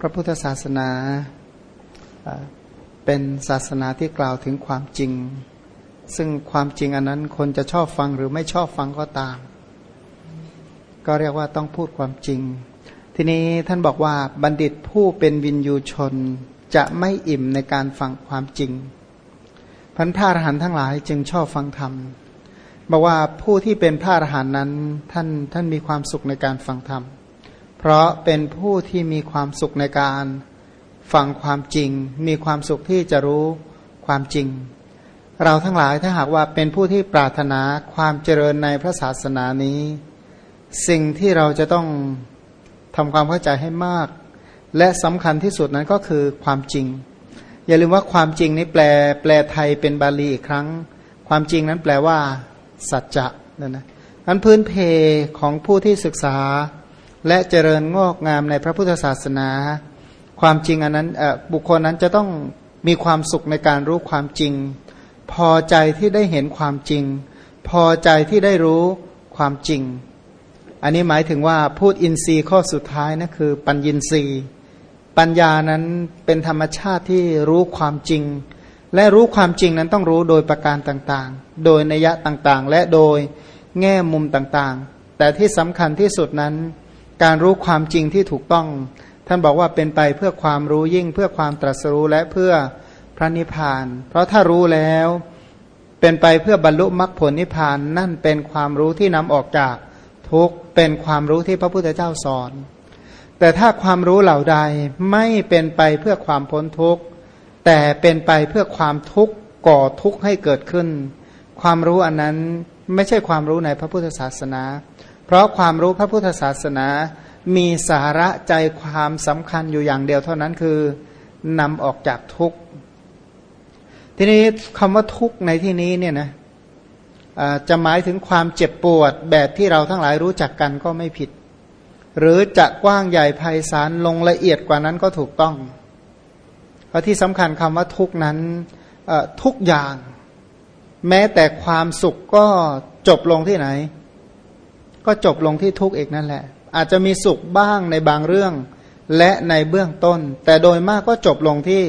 พระพุทธศาสนาเป็นศาสนาที่กล่าวถึงความจริง ซึ่งความจริงอันนั้นคนจะชอบฟังหรือไม่ชอบฟังก็ตาม ก็เรียกว่าต้องพูดความจริง ทีนี้ท่านบอกว่าบัณฑิตผู้เป็นวินยูชนจะไม่อิ่มในการฟังความจริงพันพระอรหันต์ทั้งหลายจึงชอบฟังธรรมบอกว่าผู้ที่เป็นพระอรหันต์นั้นท่านท่านมีความสุขในการฟังธรรมเพราะเป็นผู้ที่มีความสุขในการฟังความจริง มีความสุขที่จะรู้ความจริง เราทั้งหลายถ้าหากว่าเป็นผู้ที่ปรารถนาความเจริญในพระศาสนานี้ สิ่งที่เราจะต้องทำความเข้าใจให้มาก และสำคัญที่สุดนั้นก็คือความจริง อย่าลืมว่าความจริงนี้แปลแปลไทยเป็นบาลีอีกครั้ง ความจริงนั้นแปลว่า สัจจะนั่นนะอันพื้นเพของผู้ที่ศึกษา และเจริญงอกงามในพระพุทธศาสนา ความจริงอันนั้นบุคคลนั้นจะต้องมีความสุขในการรู้ความจริง พอใจที่ได้เห็นความจริง พอใจที่ได้รู้ความจริง อันนี้หมายถึงว่าพูดอินทรีย์ข้อสุดท้ายนะคือ ปัญญินทรีย์ ปัญญานั้นเป็นธรรมชาติที่รู้ความจริง และรู้ความจริงนั้นต้องรู้โดยประการต่างๆ โดยนัยต่างๆ และโดยแง่มุมต่างๆ แต่ที่สำคัญที่สุดนั้น การรู้ความจริงที่ถูกต้อง ท่านบอกว่าเป็นไปเพื่อความรู้ยิ่งเพื่อความตรัสรู้และเพื่อพระนิพพาน เพราะถ้ารู้แล้ว เป็นไปเพื่อบรรลุมรรคผลนิพพานนั่นเป็นความรู้ที่นำออกจากทุกเป็นความรู้ที่พระพุทธเจ้าสอน แต่ถ้าความรู้เหล่าใดไม่เป็นไปเพื่อความพ้นทุกข์แต่เป็นไปเพื่อความทุกข์ก่อทุกข์ให้เกิดขึ้น ความรู้อันนั้นไม่ใช่ความรู้ในพระพุทธศาสนา เพราะความรู้พระพุทธศาสนา มีสาระใจความสำคัญอยู่อย่างเดียวเท่านั้นคือนำออกจากทุกข์ ทีนี้คำว่าทุกข์ในที่นี้เนี่ยนะจะหมายถึงความเจ็บปวดแบบที่เราทั้งหลายรู้จักกันก็ไม่ผิด หรือจะกว้างใหญ่ไพศาลลงละเอียดกว่านั้นก็ถูกต้อง เพราะที่สำคัญคำว่าทุกนั้นทุกอย่าง แม้แต่ความสุขก็จบลงที่ไหน ก็จบลงที่ทุกข์เอกนั่นแหละ อาจจะมีสุขบ้างในบางเรื่อง และในเบื้องต้น แต่โดยมากก็จบลงที่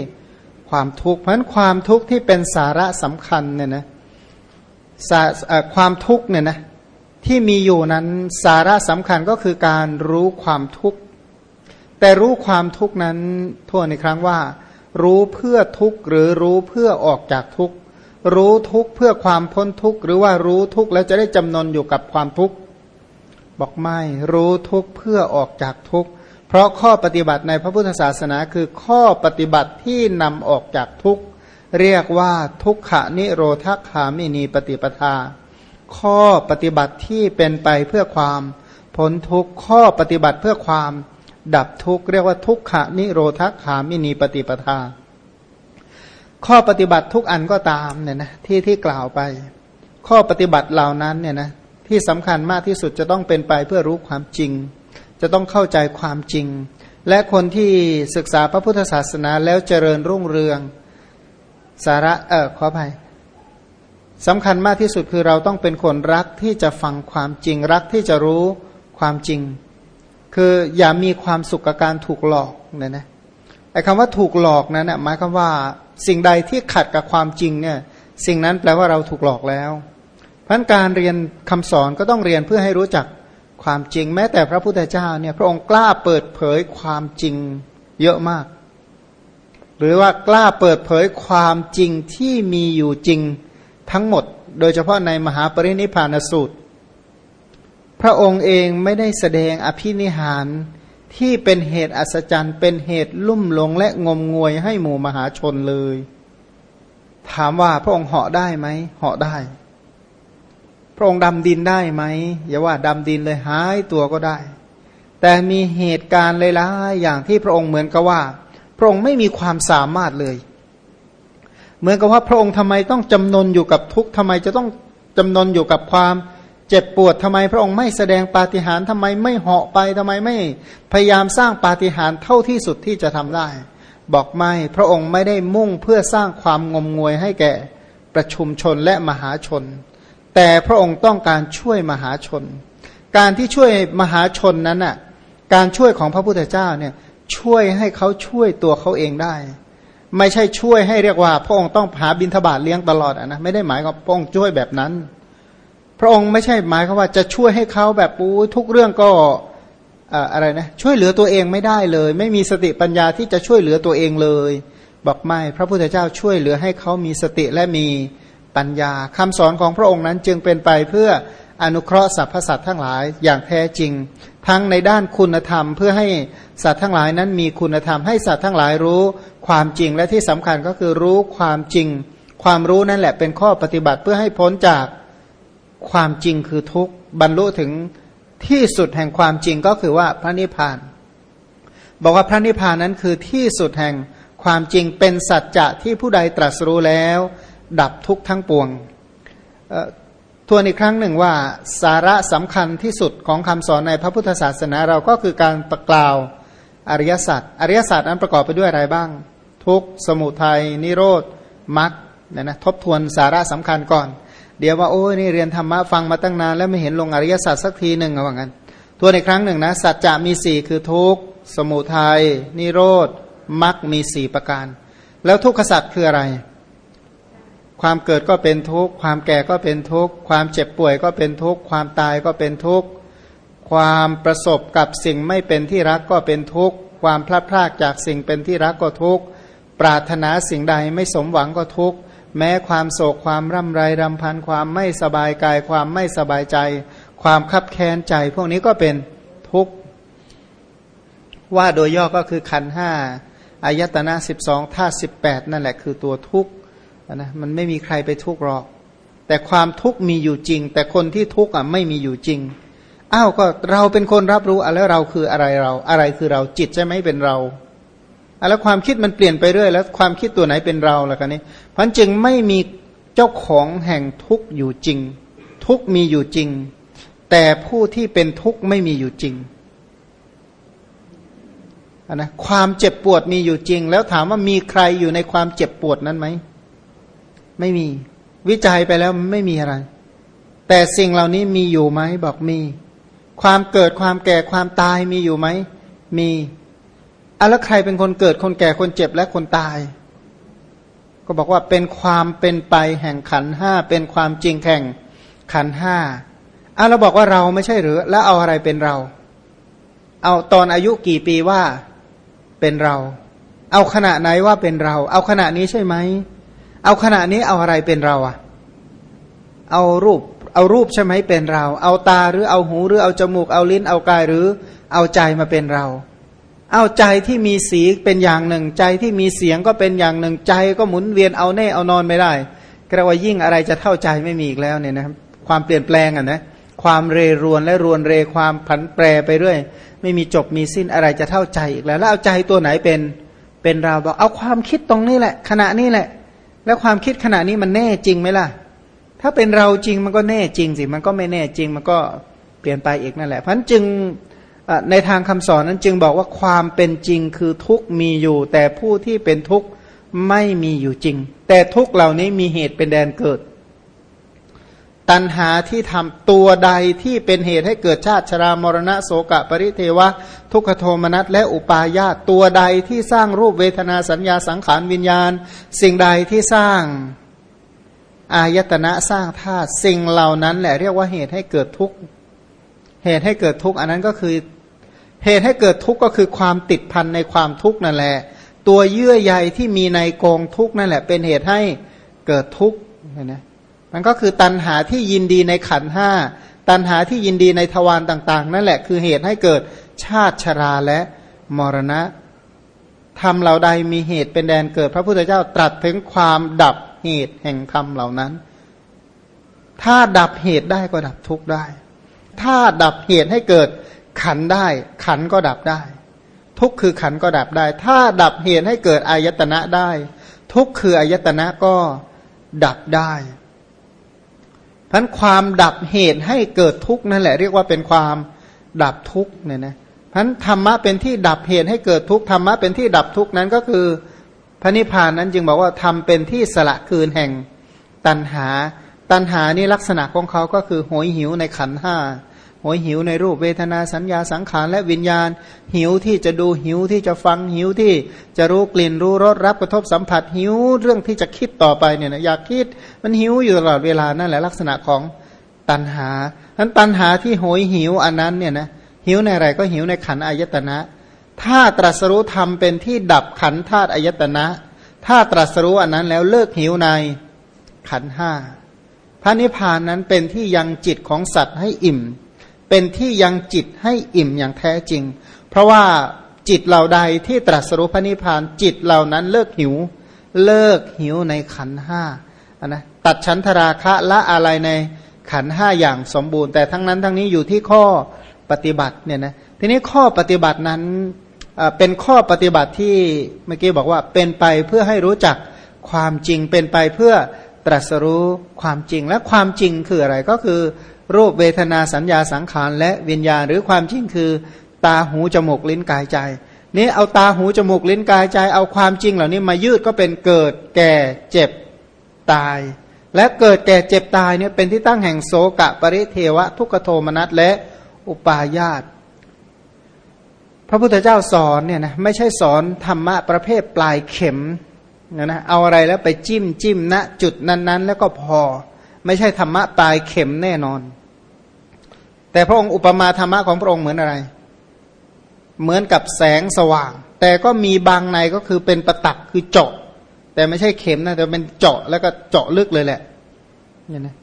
ความทุกข์เพราะฉะนั้นความทุกข์ที่เป็นสาระสำคัญเนี่ยนะความทุกข์เนี่ยนะที่มีอยู่นั้นสาระสำคัญก็คือการรู้ความทุกข์ แต่รู้ความทุกข์นั้นทั่วในครั้งว่า รู้เพื่อทุกข์หรือรู้เพื่อออกจากทุกข์ รู้ทุกข์เพื่อความพ้นทุกข์ หรือว่ารู้ทุกข์แล้วจะได้จำนนอยู่กับความทุกข์ บอกไม่รู้ทุกเพื่อออกจากทุกเพราะข้อปฏิบัติในพระพุทธศาสนาคือข้อปฏิบัติที่นำออกจากทุกเรียกว่าทุกขนิโรธคามินีปฏิปทา ข้อปฏิบัติที่เป็นไปเพื่อความพ้นทุกข้อปฏิบัติเพื่อความดับทุกเรียกว่าทุกขนิโรธคามินีปฏิปทา ข้อปฏิบัติทุกอันก็ตามเนี่ยนะที่ที่กล่าวไป ข้อปฏิบัติเหล่านั้นเนี่ยนะ ที่สำคัญมากที่สุดจะต้องเป็นไปเพื่อรู้ความจริง จะต้องเข้าใจความจริง และคนที่ศึกษาพระพุทธศาสนาแล้วเจริญรุ่งเรือง สาระเออขออภัยสำคัญมากที่สุดคือเราต้องเป็นคนรักที่จะฟังความจริงรักที่จะรู้ความจริง คืออย่ามีความสุขกับการถูกหลอกเนี่ยนะไอ้คำว่าถูกหลอกนั้นหมายความว่าสิ่งใดที่ขัดกับความจริงเนี่ยสิ่งนั้นแปลว่าเราถูกหลอกแล้ว พันการเรียนคำสอนก็ต้องเรียนเพื่อให้รู้จักความจริง แม้แต่พระพุทธเจ้าเนี่ยพระองค์กล้าเปิดเผยความจริงเยอะมาก หรือว่ากล้าเปิดเผยความจริงที่มีอยู่จริงทั้งหมด โดยเฉพาะในมหาปรินิพานสูตร พระองค์เองไม่ได้แสดงอภินิหารที่เป็นเหตุอัศจรรย์ เป็นเหตุลุ่มหลงและงมงวยให้หมู่มหาชนเลย ถามว่าพระองค์เหาะได้ไหมเหาะได้ พระองค์ดำดินได้ไหมอย่าว่าดำดินเลยหายตัวก็ได้ แต่มีเหตุการณ์หลายๆอย่างที่พระองค์เหมือนกับว่า พระองค์ไม่มีความสามารถเลย เหมือนกับว่าพระองค์ทำไมต้องจำนนอยู่กับทุกข์ทำไมจะต้องจำนนอยู่กับความเจ็บปวดทำไมพระองค์ไม่แสดงปาฏิหาริย์ทำไมไม่เหาะไปทำไมไม่พยายามสร้างปาฏิหาริย์เท่าที่สุดที่จะทำได้ บอกไม่พระองค์ไม่ได้มุ่งเพื่อสร้างความงมงวยให้แก่ประชุมชนและมหาชน แต่พระองค์ต้องการช่วยมหาชน การที่ช่วยมหาชนนั้นน่ะการช่วยของพระพุทธเจ้าเนี่ยช่วยให้เขาช่วยตัวเขาเองได้ ไม่ใช่ช่วยให้เรียกว่า พระองค์ต้องหาบินทบาทเลี้ยงตลอดนะไม่ได้หมายกับพระองค์ช่วยแบบนั้น พระองค์ไม่ใช่หมายความว่าจะช่วยให้เขาแบบปูทุกเรื่องก็อะไรนะช่วยเหลือตัวเองไม่ได้เลย ไม่มีสติปัญญาที่จะช่วยเหลือตัวเองเลย บอกไม่ พระพุทธเจ้าช่วยเหลือให้เขามีสติและมี ปัญญาคำสอนของพระองค์นั้นจึงเป็นไปเพื่ออนุเคราะห์สรรพสัตว์ทั้งหลายอย่างแท้จริง ทั้งในด้านคุณธรรม เพื่อให้สัตว์ทั้งหลายนั้นมีคุณธรรมให้สัตว์ทั้งหลายรู้ความจริงและที่สำคัญก็คือรู้ความจริง ความรู้นั่นแหละเป็นข้อปฏิบัติเพื่อให้พ้นจากความจริงคือทุกข์บรรลุถึงที่สุดแห่งความจริงก็คือว่าพระนิพพาน บอกว่าพระนิพพานนั้นคือที่สุดแห่งความจริงเป็นสัจจะที่ผู้ใดตรัสรู้แล้ว ดับทุกทั้งปวงทวนอีกครั้งหนึ่งว่าสาระสำคัญที่สุดของคำสอนในพระพุทธศาสนาเราก็คือการประกล่าวอริยสัจอริยสัจนั้นประกอบไปด้วยอะไรบ้าง ทุกสมุทัยนิโรธมรรคนี่ยนะทบทวนสาระสำคัญก่อน เดี๋ยวว่าโอ้ยนี่เรียนธรรมะฟังมาตั้งนานแล้วไม่เห็นลงอริยสัจสักทีหนึ่งว่างั้นทวนอีกครั้งหนึ่งนะสัจจะมีสี่คือทุกสมุทัยนิโรธมรรคมีสี่ประการ แล้วทุกขสัจคืออะไร ความเกิดก็เป็นทุกข์ ความแก่ก็เป็นทุกข์ ความเจ็บป่วยก็เป็นทุกข์ ความตายก็เป็นทุกข์ ความประสบกับสิ่งไม่เป็นที่รักก็เป็นทุกข์ ความพลาดพลาดจากสิ่งเป็นที่รักก็ทุกข์ ปรารถนาสิ่งใดไม่สมหวังก็ทุกข์ แม้ความโศกความร่ำไรรำพัน ความไม่สบายกาย ความไม่สบายใจ ความคับแค้นใจ พวกนี้ก็เป็นทุกข์ ว่าโดยย่อก็คือขันห้าอายตนะสิบสองท่าสิบแปดนั่นแหละคือตัวทุกข์ นะมันไม่มีใครไปทุกข์หรอก แต่ความทุกข์มีอยู่จริง แต่คนที่ทุกข์อะไม่มีอยู่จริงอ้าวก็เราเป็นคนรับรู้อะแล้วเราคืออะไรเรา อะไรคือเราจิตใช่ไหมเป็นเราอะแล้วความคิดมันเปลี่ยนไปเรื่อยแล้วความคิดตัวไหนเป็นเราล่ะกันนี้พันจึงไม่มีเจ้าของแห่งทุกข์อยู่จริง ทุกข์มีอยู่จริง แต่ผู้ที่เป็นทุกข์ไม่มีอยู่จริงนะความเจ็บปวดมีอยู่จริง แล้วถามว่ามีใครอยู่ในความเจ็บปวดนั้นไหม ไม่มี วิจัยไปแล้วไม่มีอะไร แต่สิ่งเหล่านี้มีอยู่ไหมบอกมี ความเกิดความแก่ความตายมีอยู่ไหมมีอะแล้วใครเป็นคนเกิดคนแก่คนเจ็บและคนตาย ก็บอกว่าเป็นความเป็นไปแห่งขันห้าเป็นความจริงแห่งขันห้าอะเราบอกว่าเราไม่ใช่หรือ แล้วเอาอะไรเป็นเรา เอาตอนอายุกี่ปีว่าเป็นเรา เอาขณะไหนว่าเป็นเรา เอาขณะนี้ใช่ไหม เอาขณะนี้เอาอะไรเป็นเราอะเอารูป เอารูปใช่ไหมเป็นเรา เอาตาหรือเอาหูหรือเอาจมูก เอาลิ้นเอากายหรือ เอาใจมาเป็นเรา เอาใจที่มีสีเป็นอย่างหนึ่ง ใจที่มีเสียงก็เป็นอย่างหนึ่งใจก็หมุนเวียนเอาแน่เอานอนไม่ได้กระว่ายิ่งอะไรจะเท่าใจไม่มีอีกแล้วเนี่ยนะครับความเปลี่ยนแปลงอะนะความเรรวนและรวนเรความผันแปรไปเรื่อย ไม่มีจบมีสิ้นอะไรจะเท่าใจอีกแล้ว แล้วเอาใจตัวไหนเป็นเป็นเราบอกเอาความคิดตรงนี้แหละ ขณะนี้แหละ แล้วความคิดขณะนี้มันแน่จริงไหมล่ะ ถ้าเป็นเราจริงมันก็แน่จริงสิ มันก็ไม่แน่จริง มันก็เปลี่ยนไปอีกนั่นแหละ เพราะจึงในทางคำสอนนั้นจึงบอกว่าความเป็นจริงคือทุกมีอยู่ แต่ผู้ที่เป็นทุกข์ไม่มีอยู่จริง แต่ทุกเหล่านี้มีเหตุเป็นแดนเกิด ตัณหาที่ทำตัวใดที่เป็นเหตุให้เกิดชาติชรามรณะโสกะปริเทวะ ทุกขโทมนัสและอุปาญาตตัวใดที่สร้างรูปเวทนาสัญญาสังขารวิญญาณ สิ่งใดที่สร้างอายตนะสร้างธาตุสิ่งเหล่านั้นแหละเรียกว่าเหตุให้เกิดทุกข์เหตุให้เกิดทุกข์อันนั้นก็คือ เหตุให้เกิดทุกข์ก็คือความติดพันในความทุกข์นั่นแหละ ตัวเยื่อใยที่มีในกองทุกข์นั่นแหละ เป็นเหตุให้เกิดทุกข์นะ มันก็คือตันหาที่ยินดีในขันห้าตันหาที่ยินดีในทวารต่าง ๆ นั่นแหละคือเหตุให้เกิดชาติชราและมรณะทำเหล่าใดมีเหตุเป็นแดนเกิด พระพุทธเจ้าตรัสถึงความดับเหตุแห่งธรรมเหล่านั้น ถ้าดับเหตุได้ก็ดับทุกข์ได้ ถ้าดับเหตุให้เกิดขันได้ ขันก็ดับได้ ทุกคือขันก็ดับได้ ถ้าดับเหตุให้เกิดอายตนะได้ ทุกคืออายตนะก็ดับได้ พันความดับเหตุให้เกิดทุกข์นั่นแหละ เรียกว่าเป็นความดับทุกข์เนี่ยนะพันธรรมะเป็นที่ดับเหตุให้เกิดทุกข์ธรรมะเป็นที่ดับทุกข์นั้นก็คือพระนิพพานนั้นจึงบอกว่าทำเป็นที่สละคืนแห่งตัณหา ตัณหานี่ลักษณะของเขาก็คือหอยหิวในขันห้า ยหิวในรูปเวทนาสัญญาสังขารและวิญญาณ หิวที่จะดูหิวที่จะฟังหิวที่จะรู้กลิ่นรู้รสรับกระทบสัมผัสหิวเรื่องที่จะคิดต่อไปเนี่ยนะอยากคิดมันหิวอยู่ตลอดเวลานั่นแหละลักษณะของตัณหานั้นตัณหาที่โหยหิวอันนั้นเนี่ยนะหิวในอะไรก็หิวในขันอายตนะถ้าตรัสรู้ธรรมเป็นที่ดับขันธาตุอายตนะ ถ้าตรัสรู้อันนั้นแล้วเลิกหิวในขันห้าพระนิพพานนั้นเป็นที่ยังจิตของสัตว์ให้อิ่ม เป็นที่ยังจิตให้อิ่มอย่างแท้จริง เพราะว่าจิตเหล่าใดที่ตรัสรู้พระนิพพานจิตเหล่านั้นเลิกหิว เลิกหิวในขันห้านะตัดชั้นทราคะละอะไรในขันห้าอย่างสมบูรณ์แต่ทั้งนั้นทั้งนี้อยู่ที่ข้อปฏิบัติเนี่ยนะทีนี้ข้อปฏิบัตินั้นเป็นข้อปฏิบัติที่เมื่อกี้บอกว่าเป็นไปเพื่อให้รู้จักความจริงเป็นไปเพื่อตรัสรู้ความจริงและความจริงคืออะไรก็คือ รูปเวทนาสัญญาสังขารและวิญญาณหรือความจริงคือ ตาหูจมูกลิ้นกายใจนี้เอาตาหูจมูกลิ้นกายใจเอาความจริงเหล่านี้มายืดก็เป็นเกิดแก่เจ็บตาย และเกิดแก่เจ็บตายเนี่ยเป็นที่ตั้งแห่งโสกะปริเทวะ ทุกขโทมนัสและอุปาญาตพระพุทธเจ้าสอนเนี่ยนะไม่ใช่สอนธรรมะประเภทปลายเข็มนะนะเอาอะไรแล้วไปจิ้มจิ้มณจุดนั้นๆ แล้วก็พอ ไม่ใช่ธรรมะปลายเข็มแน่นอน แต่พระองค์อุปมาธรรมะของพระองค์เหมือนอะไร เหมือนกับแสงสว่าง แต่ก็มีบางในก็คือเป็นประตักคือเจาะ แต่ไม่ใช่เข็มนะแต่เป็นเจาะแล้วก็เจาะลึกเลยแหละเนี่ยนะ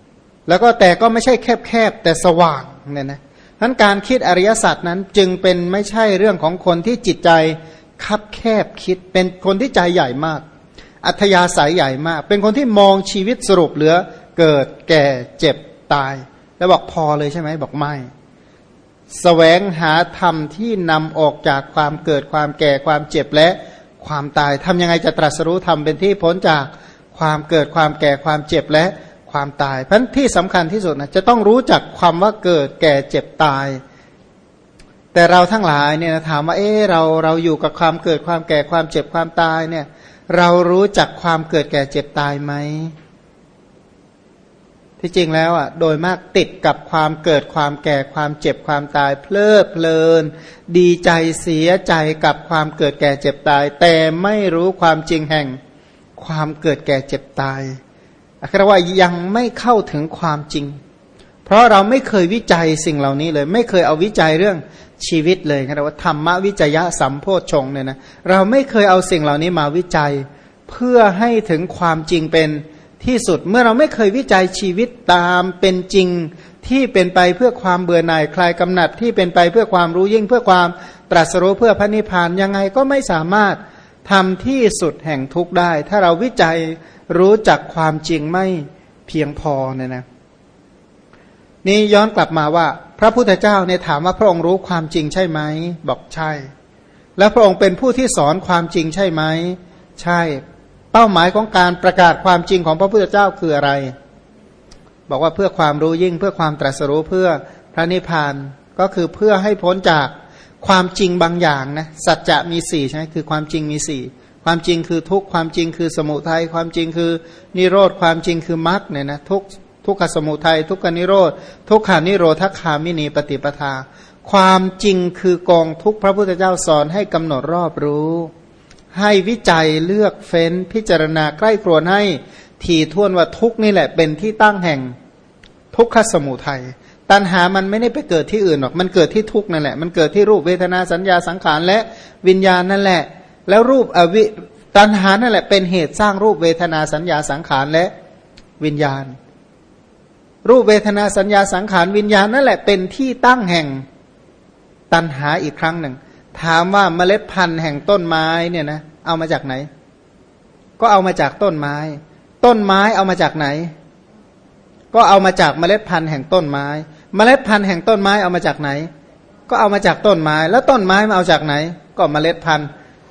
แล้วก็แต่ก็ไม่ใช่แคบๆแต่สว่างเนี่ยนะทั้นการคิดอริยสัจนั้นจึงเป็นไม่ใช่เรื่องของคนที่จิตใจคับแคบคิด เป็นคนที่ใจใหญ่มาก อัธยาศัยใหญ่มาก เป็นคนที่มองชีวิตสรุปเหลือเกิดแก่เจ็บตาย แล้วบอกพอเลยใช่ไหมบอกไม่สแสวงหาธรรมที่นำออกจากความเกิดความแก่ความเจ็บและความตายทำยังไงจะตรัสรู้ธรรมเป็นที่พ้นจากความเกิดความแก่ความเจ็บและความตายเพราะที่สำคัญที่สุดนะจะต้องรู้จักความว่าเกิดแก่เจ็บตาย แต่เราทั้งหลายเนี่ยถามว่าเออเราเราอยู่กับความเกิดความแก่ความเจ็บความตายเนี่ยเรารู้จักความเกิดแก่เจ็บตายไหม ที่จริงแล้วอะโดยมากติดกับความเกิดความแก่ความเจ็บความตาย เพลิดเพลิน ดีใจเสียใจกับความเกิดแก่เจ็บตาย แต่ไม่รู้ความจริงแห่งความเกิดแก่เจ็บตายคือว่ายังไม่เข้าถึงความจริง เพราะเราไม่เคยวิจัยสิ่งเหล่านี้เลย ไม่เคยเอาวิจัยเรื่องชีวิตเลยครับว่าธรรมวิจยะสัมโพชฌงเนี่ยนะเราไม่เคยเอาสิ่งเหล่านี้มาวิจัย เพื่อให้ถึงความจริงเป็น ที่สุดเมื่อเราไม่เคยวิจัยชีวิตตามเป็นจริงที่เป็นไปเพื่อความเบื่อหน่ายคลายกำหนัดที่เป็นไปเพื่อความรู้ยิ่งเพื่อความตรัสรู้เพื่อพระนิพพานยังไงก็ไม่สามารถทำที่สุดแห่งทุกได้ ถ้าเราวิจัยรู้จักความจริงไม่เพียงพอเนี่ยนะนี่ย้อนกลับมาว่า พระพุทธเจ้าเนี่ยถามว่าพระองค์รู้ความจริงใช่ไหมบอกใช่ แล้วพระองค์เป็นผู้ที่สอนความจริงใช่ไหมใช่ เป้าหมายของการประกาศความจริงของพระพุทธเจ้าคืออะไร บอกว่าเพื่อความรู้ยิ่งเพื่อความตรัสรู้เพื่อพระนิพพานก็คือเพื่อให้พ้นจากความจริงบางอย่างนะสัจจะมีสี่ใช่ไหมคือความจริงมีสี่ความจริงคือทุกความจริงคือสมุทัยความจริงคือนิโรธความจริงคือมรรคเนี่ยนะทุกทุกขสมุทัยทุกขนิโรธทุกขานิโรธคามินีปฏิปทา ความจริงคือกองทุกพระพุทธเจ้าสอนให้กำหนดรอบรู้ ให้วิจัยเลือกเฟ้นพิจารณาใกล้ครวนให้ถี่ท่วนว่าทุกนี่แหละเป็นที่ตั้งแห่งทุกขสมุทัยตัณหามันไม่ได้ไปเกิดที่อื่นหรอก มันเกิดที่ทุกนั่นแหละ มันเกิดที่รูปเวทนาสัญญาสังขารและวิญญาณนั่นแหละ แล้วรูปอวิตัณหานั่นแหละเป็นเหตุสร้างรูปเวทนาสัญญาสังขารและวิญญาณ รูปเวทนาสัญญาสังขารวิญญาณนั่นแหละเป็นที่ตั้งแห่งตัณหาอีกครั้งหนึ่ง ถามว่าเมล็ดพันธุ์แห่งต้นไม้เนี่ยนะเอามาจากไหน ก็เอามาจากต้นไม้ ต้นไม้เอามาจากไหน ก็เอามาจากเมล็ดพันธุ์แห่งต้นไม้ เมล็ดพันธุ์แห่งต้นไม้เอามาจากไหน ก็เอามาจากต้นไม้ แล้วต้นไม้มาเอาจากไหน ก็เมล็ดพันธุ์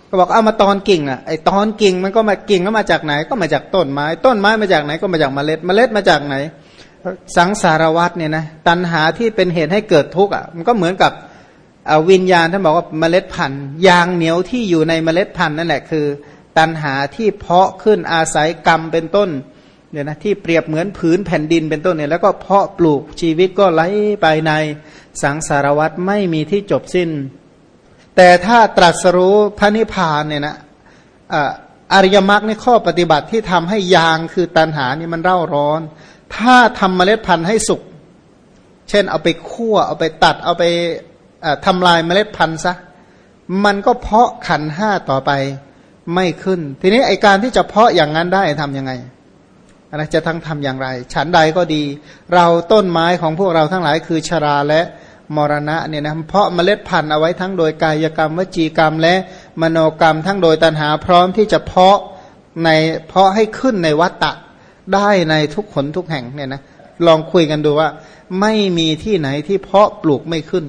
ก็บอกเอามาตอนกิ่งอะไอตอนกิ่งมันก็มากิ่งก็มาจากไหน ก็มาจากต้นไม้ ต้นไม้มาจากไหนก็มาจากเมล็ด เมล็ดมาจากไหน สังสารวัตเนี่ยนะตัณหาที่เป็นเหตุให้เกิดทุกข์อะมันก็เหมือนกับ วิญญาณท่านบอกว่าเมล็ดพันธุ์ยางเหนียวที่อยู่ในเมล็ดพันธุ์นั่นแหละคือ ตัณหาที่เพาะขึ้นอาศัยกรรมเป็นต้นเนี่ยนะที่เปรียบเหมือนผืนแผ่นดินเป็นต้นเนี่ยแล้วก็เพาะปลูกชีวิตก็ไหลไปในสังสารวัตรไม่มีที่จบสิ้น แต่ถ้าตรัสรู้พระนิพพานเนี่ยนะอริยมรรคในข้อปฏิบัติที่ทำให้ยางคือตันหานี่มันเร่าร้อน ถ้าทำเมล็ดพันธุ์ให้สุกเช่นเอาไปคั่วเอาไปตัดเอาไป ทำลายเมล็ดพันธุ์ซะมันก็เพาะขันห้าต่อไปไม่ขึ้น ทีนี้ไอการที่จะเพาะอย่างนั้นได้ทํำยังไงนะจะทั้งทำอย่างไร ฉันใดก็ดี เราต้นไม้ของพวกเราทั้งหลายคือชราและมรณะเนี่ยนะเพาะเมล็ดพันธุ์เอาไว้ทั้งโดยกายกรรม วจีกรรม และมโนกรรม ทั้งโดยตัณหาพร้อมที่จะเพาะในเพาะให้ขึ้นในวัตตะได้ในทุกขนทุกแห่งเนี่ยนะลองคุยกันดูว่า ไม่มีที่ไหนที่เพาะปลูกไม่ขึ้น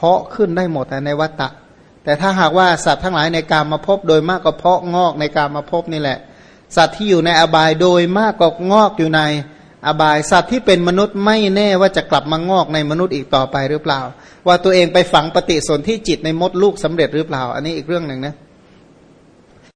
เพาะขึ้นได้หมดในวัตตะ แต่ถ้าหากว่าสัตว์ทั้งหลายในการมาพบโดยมากก็เพาะงอกในการมาพบนี่แหละ สัตว์ที่อยู่ในอบายโดยมากก็งอกอยู่ในอบายสัตว์ที่เป็นมนุษย์ไม่แน่ว่าจะกลับมางอกในมนุษย์อีกต่อไปหรือเปล่า ว่าตัวเองไปฝังปฏิสนธิจิตในมดลูกสำเร็จหรือเปล่า อันนี้อีกเรื่องหนึ่งนะ